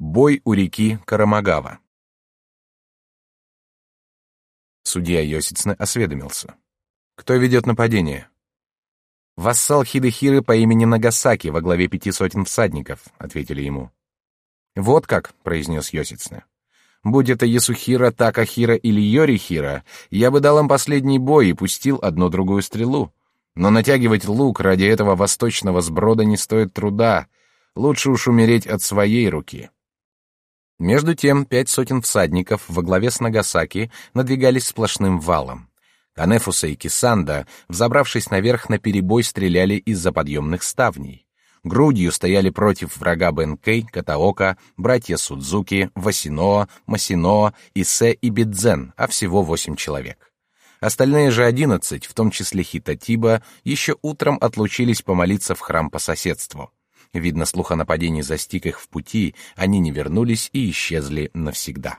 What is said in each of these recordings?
Бой у реки Карамагава. Судья Йосицне осведомился. «Кто ведет нападение?» «Вассал Хидехиры по имени Нагасаки во главе пяти сотен всадников», — ответили ему. «Вот как», — произнес Йосицне. «Будь это Ясухира, Такахира или Йорихира, я бы дал им последний бой и пустил одну-другую стрелу. Но натягивать лук ради этого восточного сброда не стоит труда. Лучше уж умереть от своей руки». Между тем пять сотен всадников во главе с Нагасаки надвигались сплошным валом. Канефуса и Кисанда, взобравшись наверх, на перебой стреляли из-за подъемных ставней. Грудью стояли против врага Бенкей, Катаока, братья Судзуки, Васиноа, Масиноа, Исе и Бидзен, а всего восемь человек. Остальные же одиннадцать, в том числе Хитатиба, еще утром отлучились помолиться в храм по соседству. Видно, слух о нападении застиг их в пути, они не вернулись и исчезли навсегда.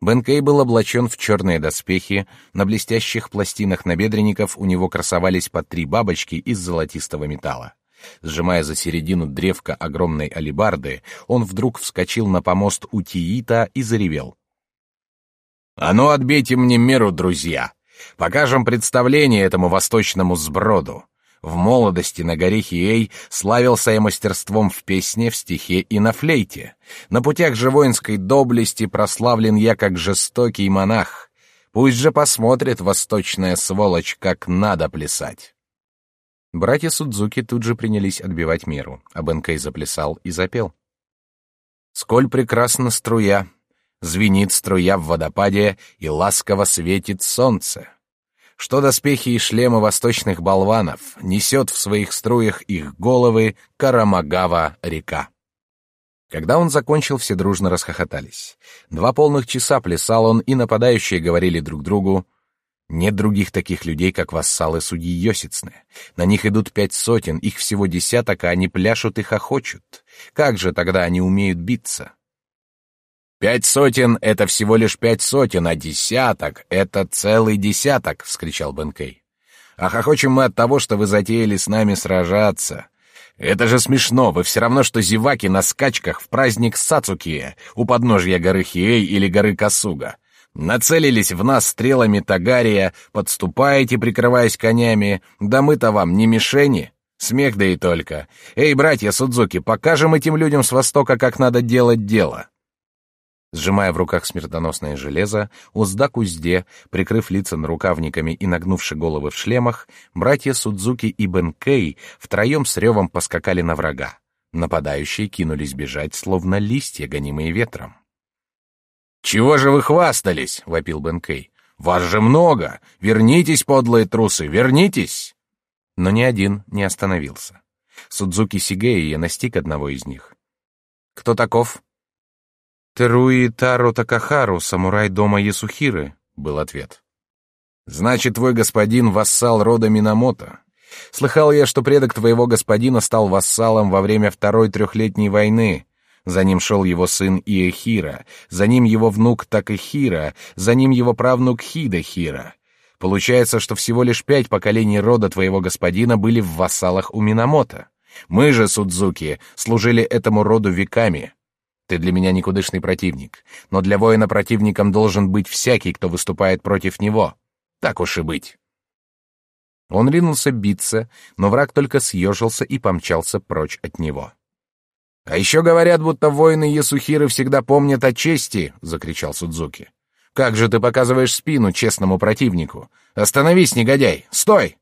Бенкей был облачен в черные доспехи, на блестящих пластинах набедренников у него красовались по три бабочки из золотистого металла. Сжимая за середину древка огромной алебарды, он вдруг вскочил на помост Утиита и заревел. «А ну, отбейте мне меру, друзья! Покажем представление этому восточному сброду! В молодости на горе Хиэй славился я мастерством в песне, в стихе и на флейте. На путях же воинской доблести прославлен я как жестокий монах. Пусть же посмотрит восточная сволочь, как надо плясать. Братья Судзуки тут же принялись отбивать меру, а Бенкей заплясал и запел. «Сколь прекрасна струя! Звенит струя в водопаде, и ласково светит солнце!» Что доспехи и шлемы восточных болванов несет в своих струях их головы Карамагава-река. Когда он закончил, все дружно расхохотались. Два полных часа плясал он, и нападающие говорили друг другу, «Нет других таких людей, как вассалы судьи Йосицны. На них идут пять сотен, их всего десяток, а они пляшут и хохочут. Как же тогда они умеют биться?» «Пять сотен — это всего лишь пять сотен, а десяток — это целый десяток!» — вскричал Бенкей. «А хохочем мы от того, что вы затеяли с нами сражаться. Это же смешно, вы все равно, что зеваки на скачках в праздник Сацукие у подножья горы Хиэй или горы Касуга. Нацелились в нас стрелами Тагария, подступаете, прикрываясь конями, да мы-то вам не мишени». Смех да и только. Эй, братья Судзуки, покажем этим людям с Востока, как надо делать дело. Сжимая в руках смертоносное железо, узда к узде, прикрыв лица нарукавниками и нагнувши головы в шлемах, братья Судзуки и Бенкей втроем с ревом поскакали на врага. Нападающие кинулись бежать, словно листья, гонимые ветром. «Чего же вы хвастались?» — вопил Бенкей. «Вас же много! Вернитесь, подлые трусы, вернитесь!» Но ни один не остановился. Судзуки Сигеи настиг одного из них. «Кто таков?» «Теруи Таро Такахару, самурай дома Ясухиры», — был ответ. «Значит, твой господин — вассал рода Минамото. Слыхал я, что предок твоего господина стал вассалом во время Второй трехлетней войны. За ним шел его сын Иехира, за ним его внук Такахира, за ним его правнук Хидахира. Получается, что всего лишь пять поколений рода твоего господина были в вассалах у Минамото. Мы же, Судзуки, служили этому роду веками». Ты для меня никудышный противник, но для воина противником должен быть всякий, кто выступает против него. Так уж и быть. Он ринулся биться, но враг только съежился и помчался прочь от него. «А еще говорят, будто воины Ясухиры всегда помнят о чести!» — закричал Судзуки. «Как же ты показываешь спину честному противнику? Остановись, негодяй! Стой!»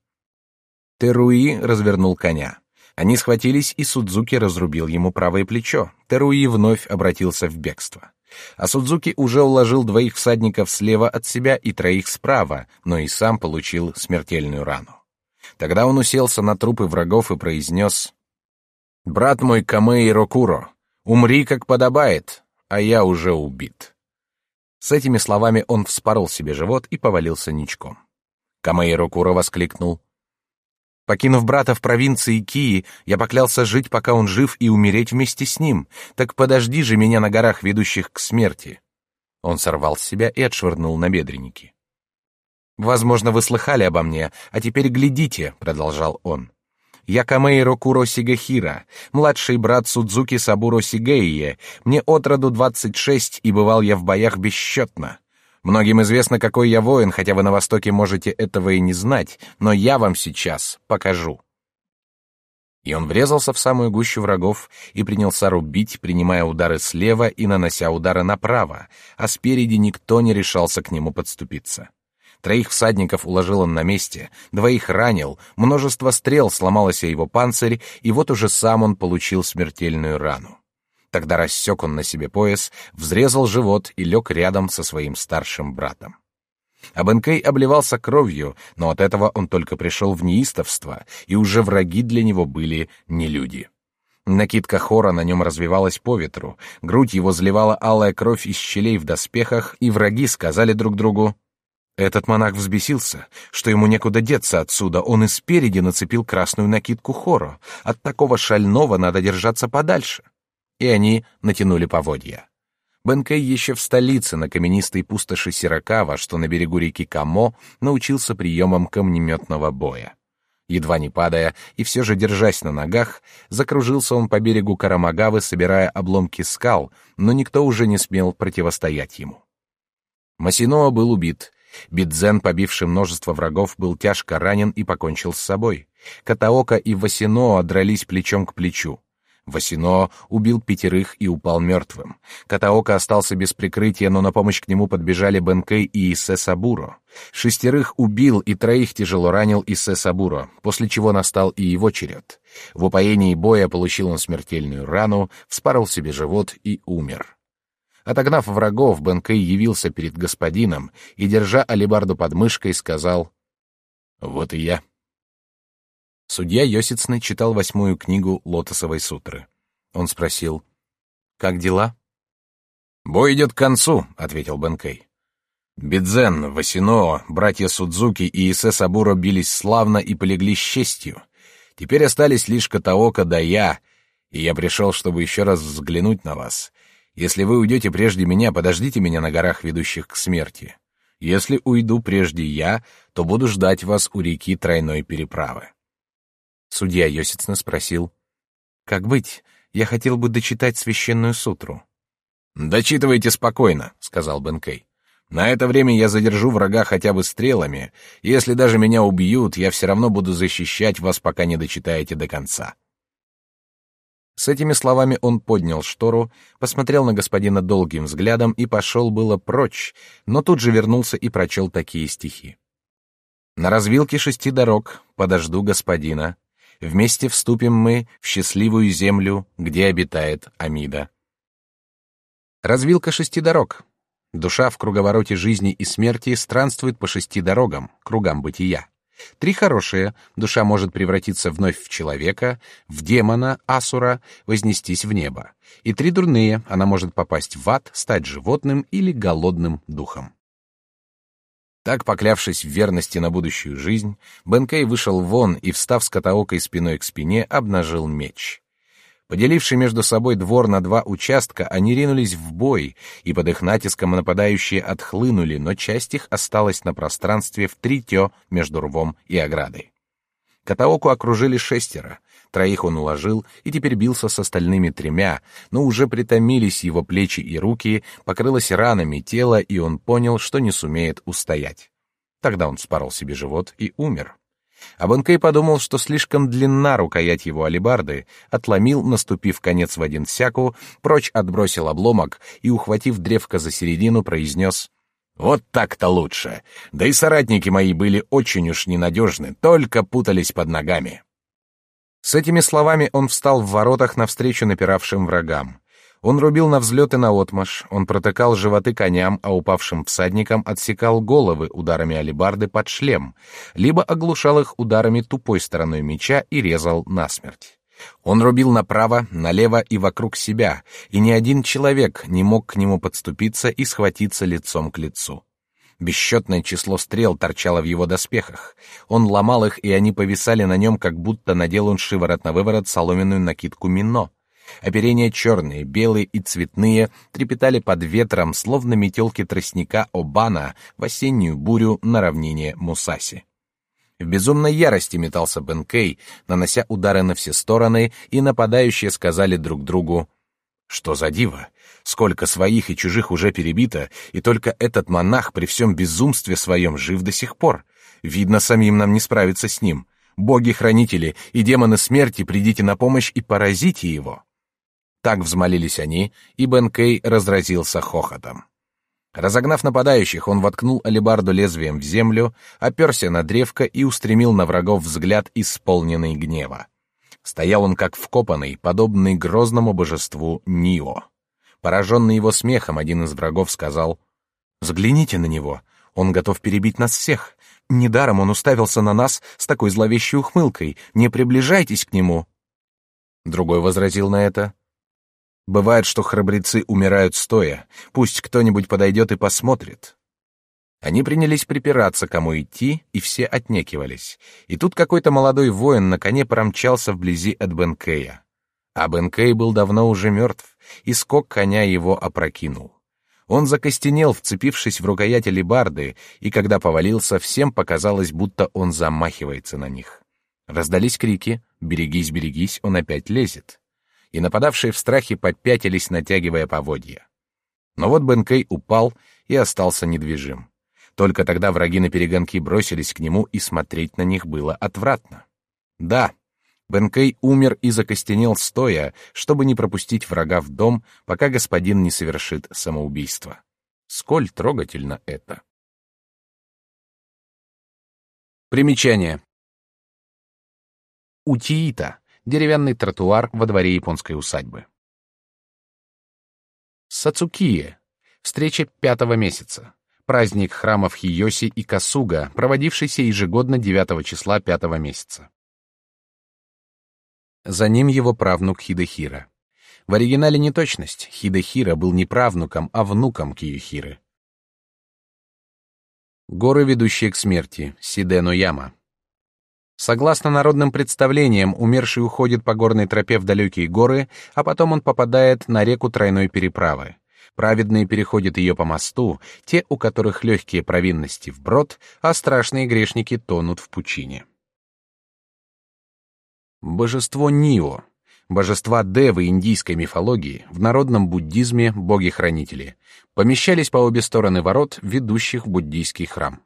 Теруи развернул коня. Они схватились, и Судзуки разрубил ему правое плечо. Теруи вновь обратился в бегство. А Судзуки уже уложил двоих всадников слева от себя и троих справа, но и сам получил смертельную рану. Тогда он уселся на трупы врагов и произнес «Брат мой Камэй Рокуро, умри, как подобает, а я уже убит». С этими словами он вспорол себе живот и повалился ничком. Камэй Рокуро воскликнул Покинув брата в провинции Кии, я поклялся жить, пока он жив, и умереть вместе с ним. Так подожди же меня на горах, ведущих к смерти. Он сорвал с себя и отшвырнул на бедренники. Возможно, вы слыхали обо мне, а теперь глядите, продолжал он. Я Камейро Куро Сигахира, младший брат Судзуки Сабуро Сигеие. Мне от роду двадцать шесть, и бывал я в боях бесчетно. Многим известно, какой я воин, хотя вы на Востоке можете этого и не знать, но я вам сейчас покажу». И он врезался в самую гущу врагов и принялся рубить, принимая удары слева и нанося удары направо, а спереди никто не решался к нему подступиться. Троих всадников уложил он на месте, двоих ранил, множество стрел сломалось о его панцирь, и вот уже сам он получил смертельную рану. Тогда рассек он на себе пояс, взрезал живот и лег рядом со своим старшим братом. Абенкей обливался кровью, но от этого он только пришел в неистовство, и уже враги для него были не люди. Накидка хора на нем развивалась по ветру, грудь его заливала алая кровь из щелей в доспехах, и враги сказали друг другу этот монах взбесился, что ему некуда деться отсюда, он и спереди нацепил красную накидку Хоро. От такого шального надо держаться подальше и они натянули поводья. Бенкей еще в столице на каменистой пустоши Сиракава, что на берегу реки Камо, научился приемам камнеметного боя. Едва не падая и все же держась на ногах, закружился он по берегу Карамагавы, собирая обломки скал, но никто уже не смел противостоять ему. Масиноа был убит. Бидзен, побивший множество врагов, был тяжко ранен и покончил с собой. Катаока и Васиноа дрались плечом к плечу. Васино убил пятерых и упал мертвым. Катаока остался без прикрытия, но на помощь к нему подбежали Бенкей и Иссе Сабуро. Шестерых убил и троих тяжело ранил Иссе Сабуро, после чего настал и его черед. В упоении боя получил он смертельную рану, вспорол себе живот и умер. Отогнав врагов, Бенкей явился перед господином и, держа алебарду под мышкой, сказал «Вот и я». Судья Йосицны читал восьмую книгу Лотосовой сутры. Он спросил, «Как дела?» «Бой идет к концу», — ответил Бенкей. Бидзен, Васино, братья Судзуки и Исе Сабуро бились славно и полегли с честью. Теперь остались лишь Катаока да я, и я пришел, чтобы еще раз взглянуть на вас. Если вы уйдете прежде меня, подождите меня на горах, ведущих к смерти. Если уйду прежде я, то буду ждать вас у реки тройной переправы. Судья Йосицна спросил, «Как быть? Я хотел бы дочитать священную сутру». «Дочитывайте спокойно», — сказал Бенкей. «На это время я задержу врага хотя бы стрелами. Если даже меня убьют, я все равно буду защищать вас, пока не дочитаете до конца». С этими словами он поднял штору, посмотрел на господина долгим взглядом и пошел было прочь, но тут же вернулся и прочел такие стихи. «На развилке шести дорог подожду господина, Вместе вступим мы в счастливую землю, где обитает Амида. Развилка шести дорог. Душа в круговороте жизни и смерти странствует по шести дорогам, кругам бытия. Три хорошие. Душа может превратиться вновь в человека, в демона, асура, вознестись в небо. И три дурные. Она может попасть в ад, стать животным или голодным духом. Так, поклявшись в верности на будущую жизнь, Бенкей вышел вон и, встав с Катаокой спиной к спине, обнажил меч. Поделивший между собой двор на два участка, они ринулись в бой, и под их натиском нападающие отхлынули, но часть их осталась на пространстве в три тё между рвом и оградой. Катаоку окружили шестеро, Троих он уложил и теперь бился с остальными тремя, но уже притомились его плечи и руки, покрылось ранами тело, и он понял, что не сумеет устоять. Тогда он спорол себе живот и умер. А Бонкей подумал, что слишком длинна рукоять его алебарды, отломил, наступив конец в один сяку, прочь отбросил обломок и, ухватив древко за середину, произнес «Вот так-то лучше. Да и соратники мои были очень уж ненадежны, только путались под ногами». С этими словами он встал в воротах навстречу напиравшим врагам. Он рубил на взлет и на отмаш, он протыкал животы коням, а упавшим всадникам отсекал головы ударами алебарды под шлем, либо оглушал их ударами тупой стороной меча и резал насмерть. Он рубил направо, налево и вокруг себя, и ни один человек не мог к нему подступиться и схватиться лицом к лицу. Бесчетное число стрел торчало в его доспехах. Он ломал их, и они повисали на нем, как будто надел он шиворот на выворот соломенную накидку мино. Оперения черные, белые и цветные трепетали под ветром, словно метелки тростника Обана в осеннюю бурю на равнине Мусаси. В безумной ярости метался Бенкей, нанося удары на все стороны, и нападающие сказали друг другу «Что за диво? Сколько своих и чужих уже перебито, и только этот монах при всем безумстве своем жив до сих пор. Видно, самим нам не справиться с ним. Боги-хранители и демоны смерти, придите на помощь и поразите его». Так взмолились они, и Бенкей разразился хохотом. Разогнав нападающих, он воткнул алебарду лезвием в землю, оперся на древко и устремил на врагов взгляд, исполненный гнева. Стоял он как вкопанный, подобный грозному божеству Нио. Пораженный его смехом, один из врагов сказал, «Взгляните на него, он готов перебить нас всех. Недаром он уставился на нас с такой зловещей ухмылкой. Не приближайтесь к нему». Другой возразил на это, Бывает, что храбрецы умирают стоя. Пусть кто-нибудь подойдет и посмотрит. Они принялись припираться, кому идти, и все отнекивались. И тут какой-то молодой воин на коне промчался вблизи от Бенкея. А Бенкей был давно уже мертв, и скок коня его опрокинул. Он закостенел, вцепившись в рукоять алебарды, и когда повалился, всем показалось, будто он замахивается на них. Раздались крики «Берегись, берегись, он опять лезет!» и нападавшие в страхе подпятились, натягивая поводья. Но вот Бенкей упал и остался недвижим. Только тогда враги на перегонки бросились к нему, и смотреть на них было отвратно. Да, Бенкей умер и закостенел стоя, чтобы не пропустить врага в дом, пока господин не совершит самоубийство. Сколь трогательно это. Примечание. Утиита деревянный тротуар во дворе японской усадьбы. Сацукие. Встреча пятого месяца. Праздник храмов Хиёси и Касуга, проводившийся ежегодно 9 числа пятого месяца. За ним его правнук Хидехира. В оригинале неточность. Хидехира был не правнуком, а внуком Киюхиры. Горы, ведущие к смерти. Сидено Яма. Согласно народным представлениям, умерший уходит по горной тропе в далекие горы, а потом он попадает на реку тройной переправы. Праведные переходят ее по мосту, те, у которых легкие провинности вброд, а страшные грешники тонут в пучине. Божество Нио. Божества Девы индийской мифологии, в народном буддизме боги-хранители, помещались по обе стороны ворот, ведущих в буддийский храм.